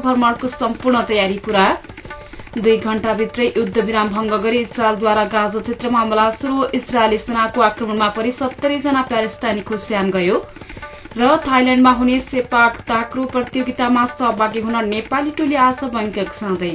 भ्रमणको सम्पूर्ण तयारी पूरा। दुई घण्टाभित्रै युद्ध विराम भंग गरी इजरायलद्वारा गाजा क्षेत्रमा हमला शुरू इजरायली सेनाको आक्रमणमा परि सत्तरी जना प्यालेस्टाइनीको स्यान गयो र थाइल्याण्डमा हुने सेपाक ताक्रो प्रतियोगितामा सहभागी हुन नेपाली टोली आज बैंकक साँदै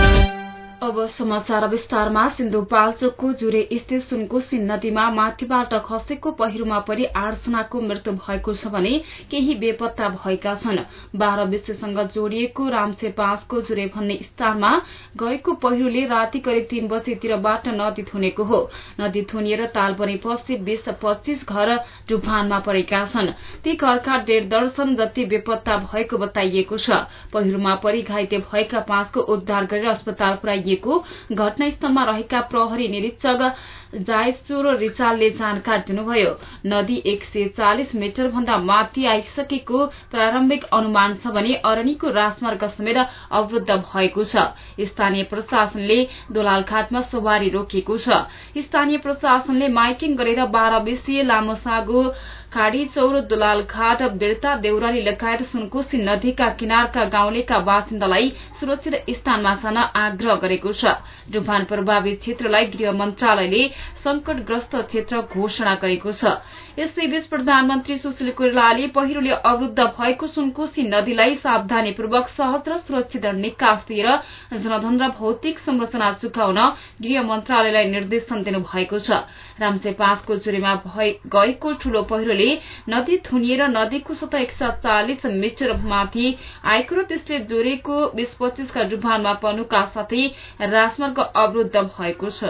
अब समाचार विस्तारमा। सिन्धुपाल्चोकको जुरे स्थित सुनकोशी नदीमा माथिबाट खसेको पहिरोमा परि आठजनाको मृत्यु भएको छ भने केही बेपत्ता भएका छन्। बाह्र विषयसँग जोडिएको रामसे पाँचको जुरे भन्ने स्थानमा गएको पहिरोले राति करिब तीन बजेतिरबाट नदी थुनेको हो। नदी थुनिएर ताल बनेपछि बीस पच्चीस घर डुबानमा परेका छन्। ती घरका डेढ दर्शन जति बेपत्ता भएको बताइएको छ। पहिरोमा परि घाइते भएका पाँचको उद्धार गरेर अस्पताल पुर्याइएको गरिएको घटनास्थलमा रहेका प्रहरी निरीक्षक जायचोर रिसालले जानकारी दिनुभयो। नदी एक सय चालिस मिटर भन्दा माथि आइसकेको प्रारम्भिक अनुमान छ भने अरणीको राजमार्ग समेत अवरूद्ध भएको छ। स्थानीय प्रशासनले दोलालघाटमा सवारी रोकिएको छ। स्थानीय प्रशासनले माइकिङ गरेर बाह्र विषीय लामो सागो खाडी चौर दोलालघाट बिर्ता देउराली लगायत सुनकोशी नदीका किनारका गाउँलेका बासिन्दालाई सुरक्षित स्थानमा जान आग्रह गरेको छ। डुबान प्रभावित क्षेत्रलाई गृह मन्त्रालयले संकटग्रस्त क्षेत्र घोषणा गरेको छ। यसैबीच प्रधानमन्त्री सुशील कोइरालाले पहिरोले अवरूद्ध भएको सुनकोशी नदीलाई सावधानीपूर्वक सहज र सुरक्षित निकास दिएर जनधन र भौतिक संरचना चुकाउन गृह मन्त्रालयलाई निर्देशन दिनुभएको छ। रामसे पाँचको जुरीमा गएको ठूलो पहिरोले नदी थुनिएर नदीको सतह एक सय चालिस मिटर माथि आएको र त्यसले जोडेको बीस पच्चीसका डुबानमा पर्नुका साथै राजमार्ग अवरूद्ध भएको छ।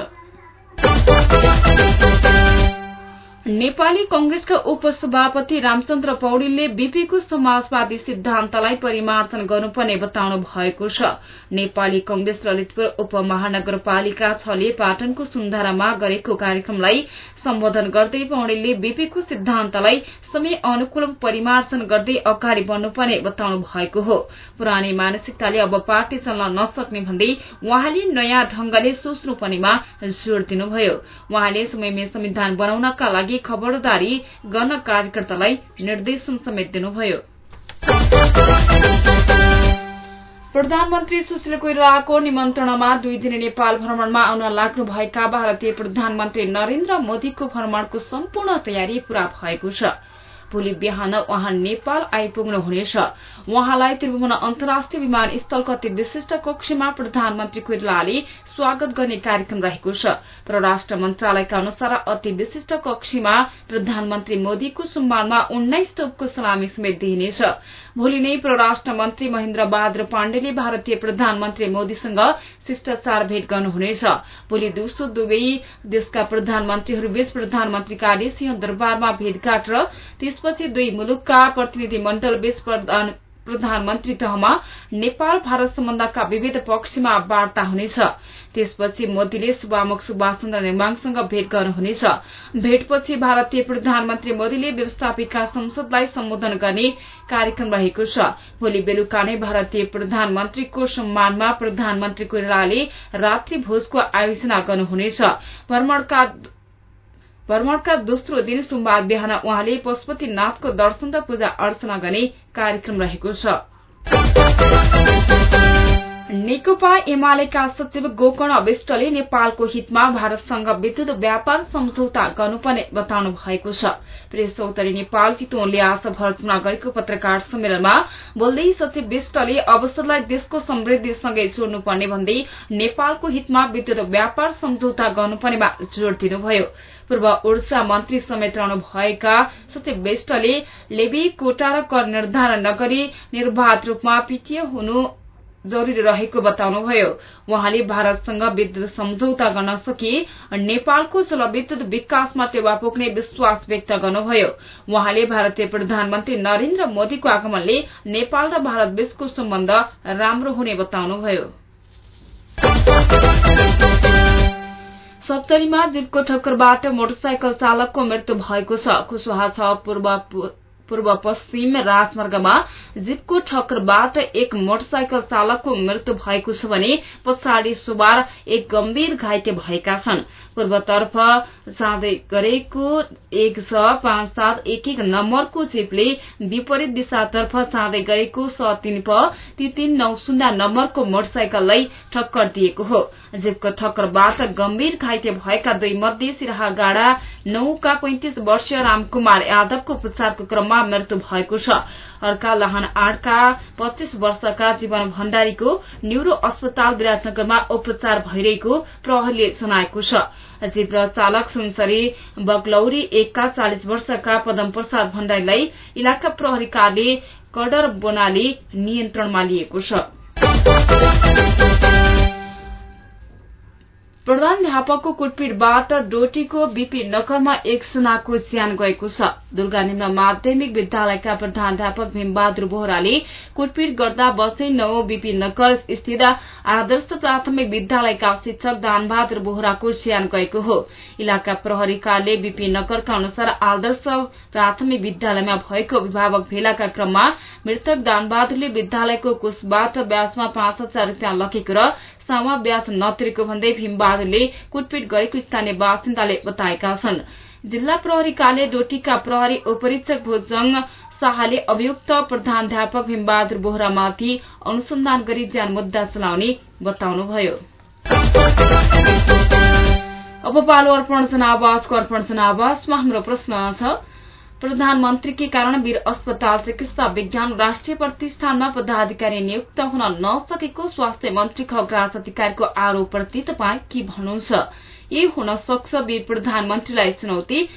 नेपाली कंग्रेसका उपसभापति रामचन्द्र पौडेलले बीपीको समाजवादी सिद्धान्तलाई परिमार्जन गर्नुपर्ने बताउनु भएको छ। नेपाली कंग्रेस ललितपुर उपमहानगरपालिका छले पाटनको सुन्धारामा गरेको कार्यक्रमलाई सम्बोधन गर्दै पौडेलले बीपीको सिद्धान्तलाई समय अनुकूल परिमार्जन गर्दै अगाडि बढ्नुपर्ने बताउनु भएको हो। पुरानी मानसिकताले अब पार्टी चल्न नसक्ने भन्दै उहाँले नयाँ ढंगले सोच्नुपर्नेमा जोड़ दिनुभयो। उहाँले समयमै संविधान बनाउनका लागि खबरदारी गर्न कार्यकर्तालाई निर्देशन समेत दिनुभयो। प्रधानमन्त्री सुशील कोइरालाको निमन्त्रणामा दुई दिने नेपाल भ्रमणमा आउन लाग्नुभएका भारतीय प्रधानमन्त्री नरेन्द्र मोदीको भ्रमणको सम्पूर्ण तयारी पूरा भएको छ। भोलि बिहान उहाँ नेपाल आइपुग्नुहुनेछ उहाँलाई त्रिभुवन अन्तर्राष्ट्रिय विमानस्थलको अति विशिष्ट कक्षमा प्रधानमन्त्री कोइरालाले स्वागत गर्ने कार्यक्रम रहेको छ। परराष्ट्र मन्त्रालयका अनुसार अति विशिष्ट कक्षीमा प्रधानमन्त्री मोदीको सम्मानमा उन्नाइस तोपको सलामी समेत दिइनेछ। भोलि नै परराष्ट्र मन्त्री महेन्द्र बहादुर पाण्डेले भारतीय प्रधानमन्त्री मोदीसँग शिष्टाचार भेट गर्नुहुनेछ। भोलि दिउँसो दुवै देशका प्रधानमन्त्रीहरूबीच प्रधानमन्त्री कार्य सिंह दरबारमा भेटघाट र त्यसपछि दुई मुलुकका प्रतिनिधि मण्डल बीच प्रधानमन्त्री तहमा नेपाल भारत सम्बन्धका विविध पक्षमा वार्ता हुनेछ। त्यसपछि मोदीले सभामुख सुभाष चन्द्र नेवाङसँग भेट गर्नुहुनेछ। भेटपछि भारतीय प्रधानमन्त्री मोदीले व्यवस्थापिका संसदलाई सम्बोधन गर्ने कार्यक्रम रहेको छ। भोलि बेलुका नै भारतीय प्रधानमन्त्रीको सम्मानमा प्रधानमन्त्री कोइरालाले रात्रि भोजको आयोजना गर्नुहुनेछ। भ्रमणका भ्रमणका दोस्रो दिन सोमबार बिहान उहाँले पशुपतिनाथको दर्शन र पूजा अर्चना गर्ने कार्यक्रम रहेको छ। नेकपा एमालेका सचिव गोकर्ण विष्टले नेपालको हितमा भारतसँग विद्युत व्यापार सम्झौता गर्नुपर्ने बताउनु भएको छ। प्रेस चौधरी नेपाल चितवनले आज भर्तुना गरेको पत्रकार सम्मेलनमा बोल्दै सचिव विष्टले अवसरलाई देशको समृद्धिसँगै जोड्नुपर्ने भन्दै नेपालको हितमा विद्युत व्यापार सम्झौता गर्नुपर्नेमा जोड़ दिनुभयो। पूर्व ऊर्जा मन्त्री समेत रहनुभएका सचिव विष्टले लेबी कोटा र कर निर्धारण नगरी निर्वाध रूपमा पीटीए हुनु जरूरी रहेको बताउनुभयो। उहाँले भारतसँग विद्युत सम्झौता गर्न सके नेपालको जलविद्युत विकासमा टेवा पुग्ने विश्वास व्यक्त गर्नुभयो। उहाँले भारतीय प्रधानमन्त्री नरेन्द्र मोदीको आगमनले नेपाल र भारत बीचको सम्बन्ध राम्रो हुने बताउनुभयो। सप्तरीमा जीवको ठक्करबाट मोटरसाइकल चालकको मृत्यु भएको छ। कुशवाहा छ पूर्व पूर्व पश्चिम राजमार्गमा जीपको ठक्करबाट एक मोटरसाइकल चालकको मृत्यु भएको छ भने पछाडि सुवार एक गम्भीर घाइते भएका छन्। पूर्वतर्फ जाँदै गरेको एक छ पाँच सात एक एक नम्बरको जीपले विपरीत दिशातर्फ जाँदै गरेको स तीन प ती तीन नौ शून्य नम्बरको मोटरसाइकललाई ठक्कर दिएको हो। जीपको ठक्करबाट गम्भीर घाइते भएका दुई मध्ये सिराहा गाडा नौका पैंतिस वर्षीय रामकुमार यादवको उपचारको क्रममा मृत्यु भएको छ। अर्का लहान आठका पच्चीस वर्षका जीवन भण्डारीको न्यूरो अस्पताल विराटनगरमा उपचार भइरहेको प्रहरीले जनाएको छ। जिब्र चालक सुनसरी बगलौरी एकका चालिस वर्षका पदम प्रसाद भण्डारीलाई इलाका प्रहरी कार्य कडर बोनाले नियन्त्रणमा लिएको छ। प्रधानध्यापकको कुटपिटबाट डोटीको बीपी नगरमा एकजनाको ज्यान गएको छ। दुर्गा निम्न माध्यमिक विद्यालयका प्रधानध्यापक भीमबहादुर बोहराले कुटपिट गर्दा बसै नौ बीपी नगर स्थित आदर्श प्राथमिक विद्यालयका शिक्षक दानबहादुर बोहराको ज्यान गएको हो। इलाका प्रहरी कार्यालय बीपी नगरका अनुसार आदर्श प्राथमिक विद्यालयमा भएको अभिभावक भेलाका क्रममा मृतक दानबहादुरले विद्यालयको कोषबाट ब्याजमा पाँच हजार रूपियाँ लगेको र सामा ब्याज नतिरेको भन्दै भीमबहादुरले कुटपिट गरेको स्थानीय बासिन्दाले बताएका छन्। जिल्ला प्रहरी कार्य डोटीका प्रहरी उपरीक्षक भोजङ शाहले अभियुक्त प्रधानध्यापक भीमबहादुर बोहरामाथि अनुसन्धान गरी ज्यान मुद्दा चलाउने बताउनुभयो। अब पालो अर्पण जनावासको अर्पण जनावासमा हाम्रो प्रश्न छ प्रधानमन्त्रीकै कारण वीर अस्पताल चिकित्सा विज्ञान राष्ट्रिय प्रतिष्ठानमा पदाधिकारी नियुक्त हुन नसकेको स्वास्थ्य मन्त्री खगराज अधिकारीको आरोपप्रति तपाईँ के भन्नुहुन्छ? ये हुन सक्छ वीर प्रधानमन्त्रीलाई चुनौती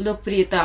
लोकप्रियता।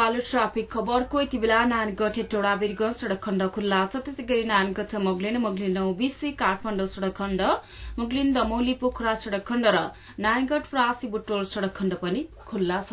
पालो ट्राफिक खबरको यति बेला नानगढ बिर्ग सड़क खण्ड खुल्ला छ। त्यसै गरी नानगढ छ मोगलिन मोगलिन नौ बिसी काठमाडौँ सड़क खण्ड मोगलिन दमौली पोखरा सड़क खण्ड र नानगढ फ्रासी बुटोल सड़क खण्ड पनि खुल्ला छ।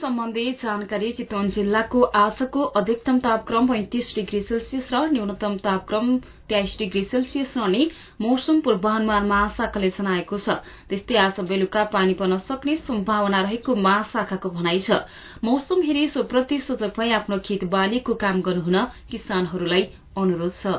सम्बन्धी जानकारी चितवन जिल्लाको आजको अधिकतम तापक्रम पैंतिस डिग्री सेल्सियस र न्यूनतम तापक्रम तेइस डिग्री सेल्सियस रहने मौसम पूर्वानुमान महाशाखाले जनाएको छ। त्यस्तै आज बेलुका पानी पर्न सक्ने सम्भावना रहेको महाशाखाको भनाइ छ। मौसम हेरी सोप्रति सजग भई आफ्नो खेत बालीको काम गर्नुहुन किसानहरूलाई अनुरोध छ।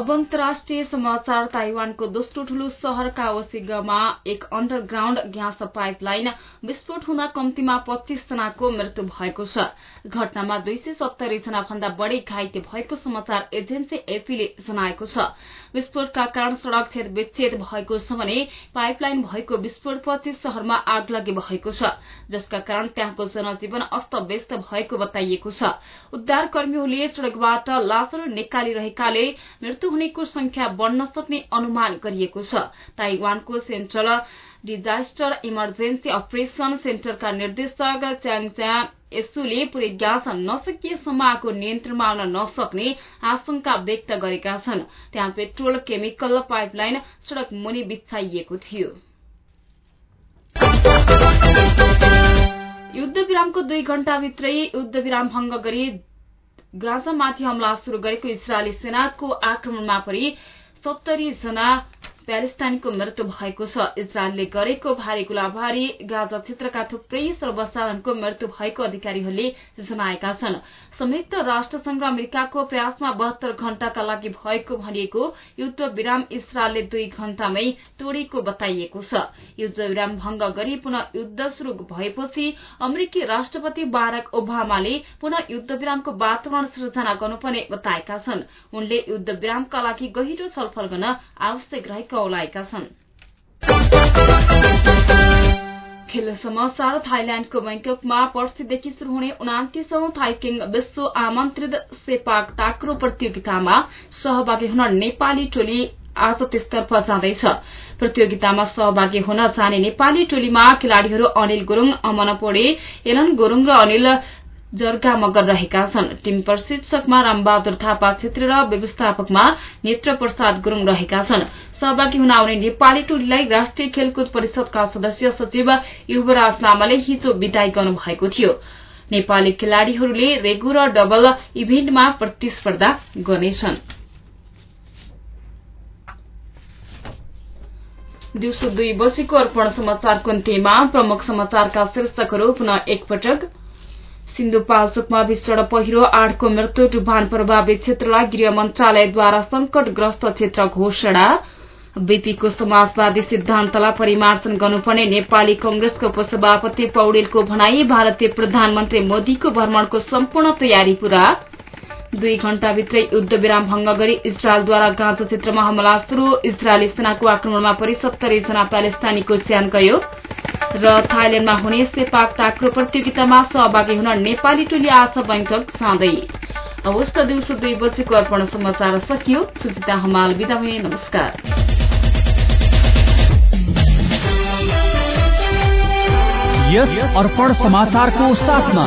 अब अन्तर्राष्ट्रिय समाचार ताइवानको दोस्रो ठूलो शहर काओसिगमा एक अण्डरग्राउण्ड ग्यास पाइपलाइन विस्फोट हुँदा कम्तीमा पच्चीस जनाको मृत्यु भएको छ। घटनामा दुई सय सत्तरी जना भन्दा बढ़ी घाइते भएको समाचार एजेन्सी एपीले जनाएको छ। विस्फोटका कारण सड़क छेद विच्छेद भएको छ भने पाइपलाइन भएको विस्फोटपछि शहरमा आग लगे भएको छ जसका कारण त्यहाँको जनजीवन अस्तव्यस्त भएको बताइएको छ। उद्धारकर्मीहरूले सड़कबाट लासहरू निकालिरहेकाले मृत्यु हुनेको संख्या बढ़न सक्ने अनुमान गरिएको छ। ताइवानको सेन्ट्रल डिजास्टर इमर्जेन्सी अपरेशन सेन्टरका निर्देशक च्याङच्या यसुले पुरै ग्यास नसकिएसम्म आगो नियन्त्रणमा आउन नसक्ने आशंका व्यक्त गरेका छन्। त्यहाँ पेट्रोल केमिकल पाइपलाइन सड़क मुनि बिछाइएको थियो। युद्ध विरामको दुई घण्टाभित्रै युद्ध विराम भंग गरी गाजामाथि हमला शुरू गरेको इजरायली सेनाको आक्रमणमा परि सत्तरी जना प्यालेस्टाइनको मृत्यु भएको छ। इजरायलले गरेको भारी गोलाबारी गाजा क्षेत्रका थुप्रै सर्वसाधारणको मृत्यु भएको अधिकारीहरूले जनाएका छन्। संयुक्त राष्ट्रसंघ र अमेरिकाको प्रयासमा बहत्तर घण्टाका लागि भएको भनिएको युद्ध विराम इजरायलले दुई घण्टामै तोडेको बताइएको छ। युद्ध विराम भंग गरी पुनः युद्ध शुरू भएपछि अमेरिकी राष्ट्रपति बाराक ओबामाले पुनः युद्ध विरामको वातावरण सृजना गर्नुपर्ने बताएका छन्। उनले युद्ध विरामका लागि गहिरो छलफल गर्न आवश्यक रहेको औलाएका छन्। खेल समाचार थाइल्याण्डको बैंककमा पर्सिदेखि शुरू हुने उनातिसौं थाइकिङ विश्व आमन्त्रित सेपाक ताक्रो प्रतियोगितामा सहभागी हुन नेपाली टोली आज त्यसतर्फ जाँदैछ। प्रतियोगितामा सहभागी हुन जाने नेपाली टोलीमा खेलाड़ीहरू अनिल गुरूङ अमन पोडे एलन गुरूङ र अनिल जर्गा मगर रहेका छन्। टीम प्रशिक्षकमा रामबहादुर थापा छेत्री र व्यवस्थापकमा नेत्र प्रसाद गुरूङ रहेका छन्। सहभागी हुन आउने नेपाली टोलीलाई राष्ट्रिय खेलकुद परिषदका सदस्य सचिव युवराज लामाले हिजो विदाई गर्नुभएको थियो। नेपाली खेलाड़ीहरूले रेगु र डबल इभेन्टमा प्रतिस्पर्धा गर्नेछन्। दिउँसो दुई बजेको अर्पण समाचारको अन्त्यमा प्रमुख समाचारका शीर्षकहरू पुनः एकपटक। सिन्धुपाल्चोकमा भीषण पहिरो आठको मृत्यु टुफान प्रभावित क्षेत्रलाई गृह मन्त्रालयद्वारा संकटग्रस्त क्षेत्र घोषणा। बीपीको समाजवादी सिद्धान्तलाई परिमार्जन गर्नुपर्ने नेपाली कंग्रेसको उपसभापति पौडेलको भनाई भारतीय प्रधानमन्त्री मोदीको भ्रमणको सम्पूर्ण तयारी पूरा। दुई घण्टाभित्रै युद्ध विराम भंग गरी इजरायलद्वारा गाँजा क्षेत्रमा हमला शुरू इजरायली सेनाको आक्रमणमा परि सत्तरी जना प्यालेस्टाइनीको ज्यान गयो र थाइल्याण्डमा हुने सेपाक ताक्रो प्रतियोगितामा सहभागी हुन नेपाली टोली आज बैंकक जाँदै। अवस्थ दिउँसो दुई बजेको अर्पण समाचार सकियो। सुचिता हमाल विदा भए नमस्कार। यस अर्पण समाचारको साथमा